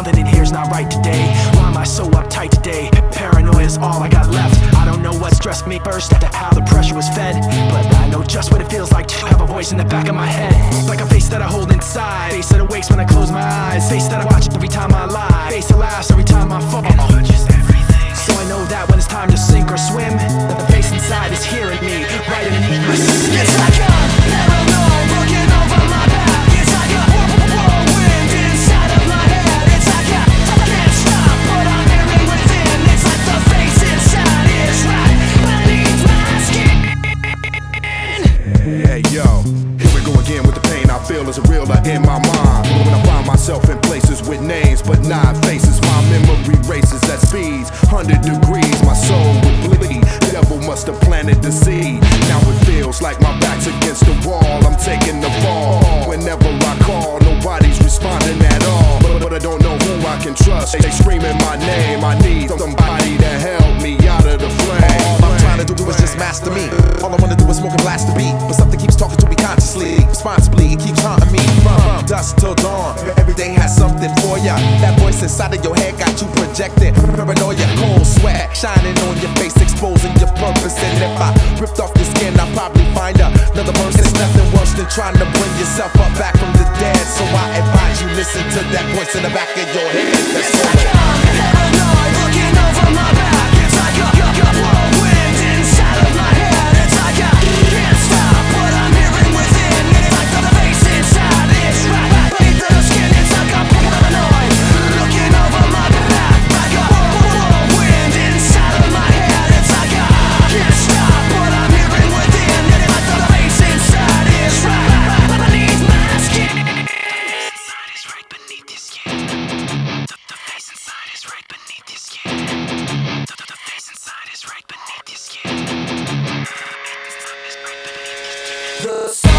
Something in here's not right today. Why am I so uptight today? Paranoia is all I got left. I don't know what stressed me first, how the pressure was fed. But I know just what it feels like to have a voice in the back of my head. Like a face Hey yo, here we go again with the pain I feel is a realer in my mind. When I find myself in places with names but not faces, my memory races at speeds, 100 degrees. My soul would bleed. Devil must have planted the seed. Now it feels like my back's against the wall. I'm taking the fall. Whenever I call, nobody's responding at all. But, but I don't know who I can trust. They screaming my name. I need somebody to help me out of the flame. All I'm trying to do is just master me. All I wanna smoke and blast the beat. But something keeps talking to me consciously, responsibly. It keeps haunting me from dusk till dawn. Every day has something for ya. That voice inside of your head got you projecting. Paranoia, cold sweat, shining on your face, exposing your purpose. And if I ripped off your skin, I'll probably find another person. It's nothing worse than trying to bring yourself up back from the dead. So I advise you listen to that voice in the back of your head. That's all. the